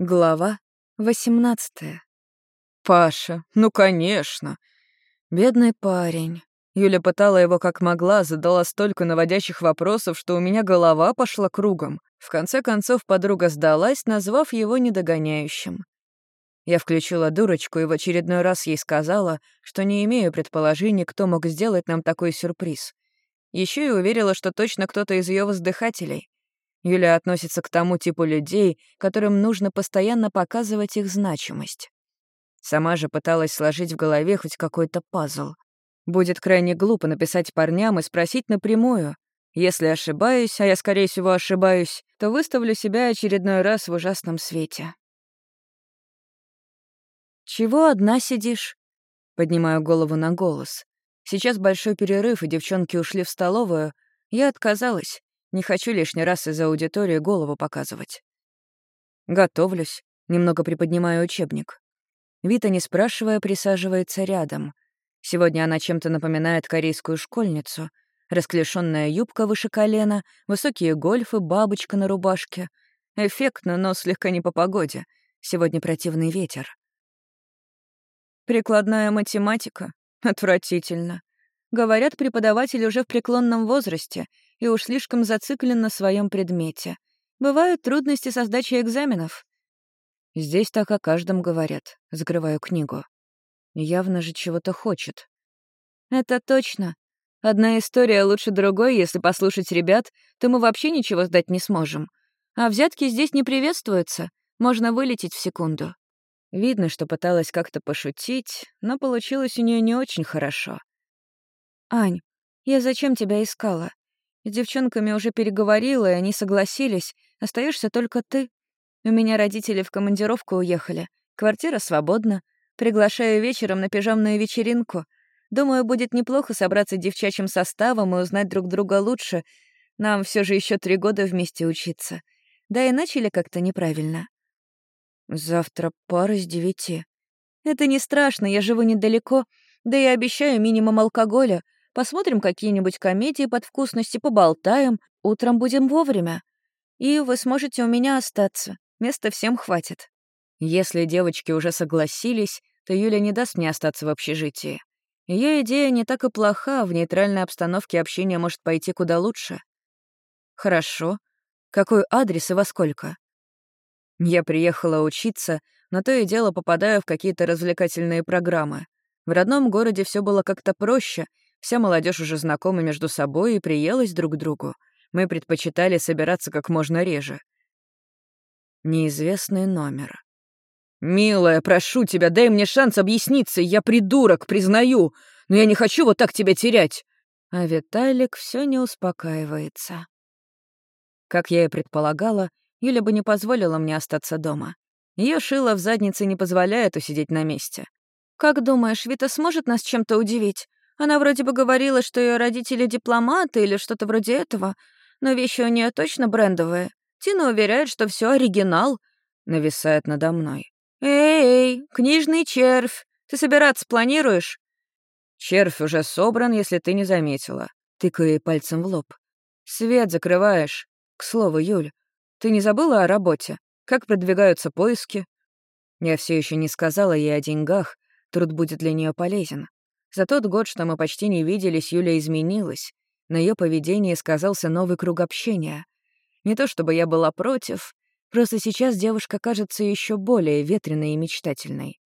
Глава 18 «Паша, ну конечно!» Бедный парень. Юля пытала его как могла, задала столько наводящих вопросов, что у меня голова пошла кругом. В конце концов подруга сдалась, назвав его недогоняющим. Я включила дурочку и в очередной раз ей сказала, что не имею предположений, кто мог сделать нам такой сюрприз. Еще и уверила, что точно кто-то из ее воздыхателей. Юля относится к тому типу людей, которым нужно постоянно показывать их значимость. Сама же пыталась сложить в голове хоть какой-то пазл. Будет крайне глупо написать парням и спросить напрямую. Если ошибаюсь, а я, скорее всего, ошибаюсь, то выставлю себя очередной раз в ужасном свете. «Чего одна сидишь?» Поднимаю голову на голос. Сейчас большой перерыв, и девчонки ушли в столовую. Я отказалась. Не хочу лишний раз из аудитории голову показывать. Готовлюсь, немного приподнимаю учебник. Вита, не спрашивая, присаживается рядом. Сегодня она чем-то напоминает корейскую школьницу. Расклешенная юбка выше колена, высокие гольфы, бабочка на рубашке. Эффектно, но слегка не по погоде. Сегодня противный ветер. Прикладная математика. Отвратительно. Говорят, преподаватель уже в преклонном возрасте и уж слишком зациклен на своем предмете. Бывают трудности со сдачей экзаменов. Здесь так о каждом говорят. Закрываю книгу. Явно же чего-то хочет. Это точно. Одна история лучше другой, если послушать ребят, то мы вообще ничего сдать не сможем. А взятки здесь не приветствуются. Можно вылететь в секунду. Видно, что пыталась как-то пошутить, но получилось у нее не очень хорошо. «Ань, я зачем тебя искала? С девчонками уже переговорила, и они согласились. Остаешься только ты. У меня родители в командировку уехали. Квартира свободна. Приглашаю вечером на пижамную вечеринку. Думаю, будет неплохо собраться девчачьим составом и узнать друг друга лучше. Нам все же еще три года вместе учиться. Да и начали как-то неправильно. Завтра пара с девяти. Это не страшно, я живу недалеко. Да и обещаю минимум алкоголя. Посмотрим какие-нибудь комедии под вкусности, поболтаем. Утром будем вовремя. И вы сможете у меня остаться. Места всем хватит. Если девочки уже согласились, то Юля не даст мне остаться в общежитии. Ее идея не так и плоха, в нейтральной обстановке общение может пойти куда лучше. Хорошо. Какой адрес и во сколько? Я приехала учиться, но то и дело попадаю в какие-то развлекательные программы. В родном городе все было как-то проще, вся молодежь уже знакома между собой и приелась друг к другу. Мы предпочитали собираться как можно реже. Неизвестный номер. «Милая, прошу тебя, дай мне шанс объясниться, я придурок, признаю, но я не хочу вот так тебя терять». А Виталик все не успокаивается. Как я и предполагала, Юля бы не позволила мне остаться дома. Ее шило в заднице не позволяет усидеть на месте. «Как думаешь, Вита сможет нас чем-то удивить? Она вроде бы говорила, что ее родители дипломаты или что-то вроде этого, но вещи у нее точно брендовые. Тина уверяет, что все оригинал», — нависает надо мной. «Эй, книжный червь, ты собираться планируешь?» «Червь уже собран, если ты не заметила», — тыкаю пальцем в лоб. «Свет закрываешь. К слову, Юль, ты не забыла о работе? Как продвигаются поиски?» Я все еще не сказала ей о деньгах, труд будет для нее полезен. За тот год, что мы почти не виделись, Юля изменилась. На ее поведении сказался новый круг общения. Не то чтобы я была против, просто сейчас девушка кажется еще более ветреной и мечтательной.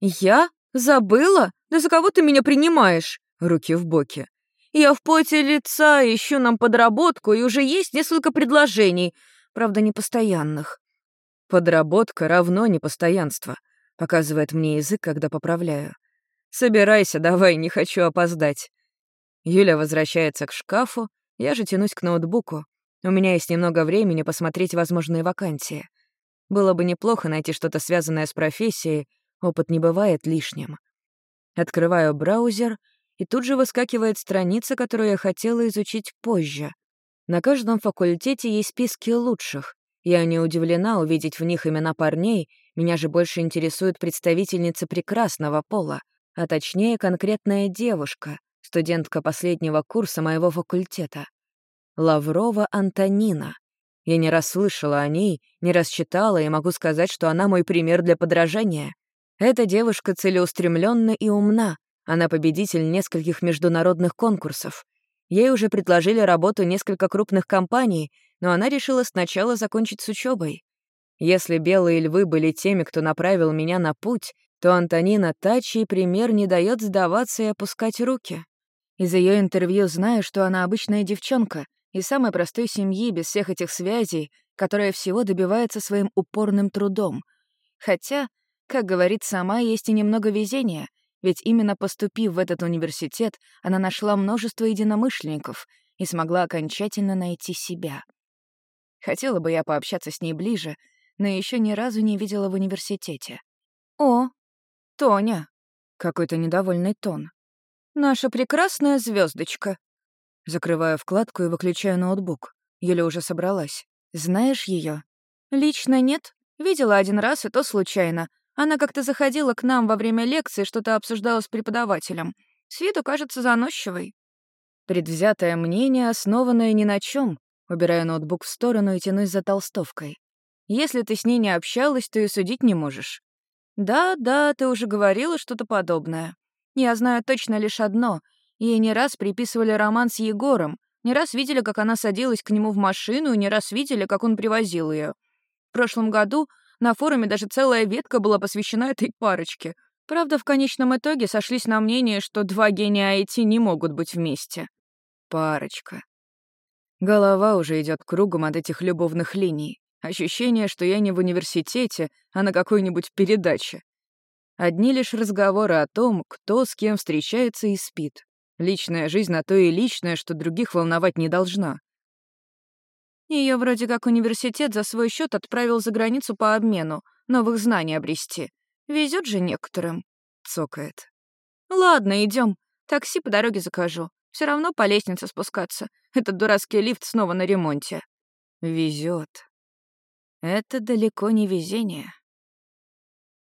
«Я? Забыла? Да за кого ты меня принимаешь?» Руки в боки. «Я в поте лица ищу нам подработку, и уже есть несколько предложений правда, непостоянных. Подработка равно непостоянство, показывает мне язык, когда поправляю. Собирайся, давай, не хочу опоздать. Юля возвращается к шкафу, я же тянусь к ноутбуку. У меня есть немного времени посмотреть возможные вакансии. Было бы неплохо найти что-то связанное с профессией, опыт не бывает лишним. Открываю браузер, и тут же выскакивает страница, которую я хотела изучить позже. На каждом факультете есть списки лучших. Я не удивлена увидеть в них имена парней, меня же больше интересует представительница прекрасного пола, а точнее конкретная девушка, студентка последнего курса моего факультета. Лаврова Антонина. Я не раз слышала о ней, не раз и могу сказать, что она мой пример для подражания. Эта девушка целеустремленна и умна. Она победитель нескольких международных конкурсов. Ей уже предложили работу несколько крупных компаний, но она решила сначала закончить с учебой. Если белые львы были теми, кто направил меня на путь, то Антонина Тачи пример не дает сдаваться и опускать руки. Из ее интервью знаю, что она обычная девчонка, из самой простой семьи, без всех этих связей, которая всего добивается своим упорным трудом. Хотя, как говорит сама, есть и немного везения, ведь именно поступив в этот университет, она нашла множество единомышленников и смогла окончательно найти себя. Хотела бы я пообщаться с ней ближе, но еще ни разу не видела в университете. «О, Тоня!» — какой-то недовольный тон. «Наша прекрасная звездочка. Закрываю вкладку и выключаю ноутбук. Еле уже собралась. Знаешь ее? Лично нет. Видела один раз, и то случайно. Она как-то заходила к нам во время лекции, что-то обсуждала с преподавателем. С виду кажется заносчивой. Предвзятое мнение, основанное ни на чем. Убираю ноутбук в сторону и тянусь за толстовкой. Если ты с ней не общалась, то и судить не можешь. Да, да, ты уже говорила что-то подобное. Я знаю точно лишь одно. Ей не раз приписывали роман с Егором, не раз видели, как она садилась к нему в машину, и не раз видели, как он привозил ее. В прошлом году на форуме даже целая ветка была посвящена этой парочке. Правда, в конечном итоге сошлись на мнении, что два гения IT не могут быть вместе. Парочка. Голова уже идет кругом от этих любовных линий. Ощущение, что я не в университете, а на какой-нибудь передаче. Одни лишь разговоры о том, кто с кем встречается и спит. Личная жизнь на то и личное, что других волновать не должна. Ее вроде как университет за свой счет отправил за границу по обмену, новых знаний обрести. Везет же некоторым. Цокает. Ладно, идем. Такси по дороге закажу. Все равно по лестнице спускаться. Этот дурацкий лифт снова на ремонте. Везет. Это далеко не везение.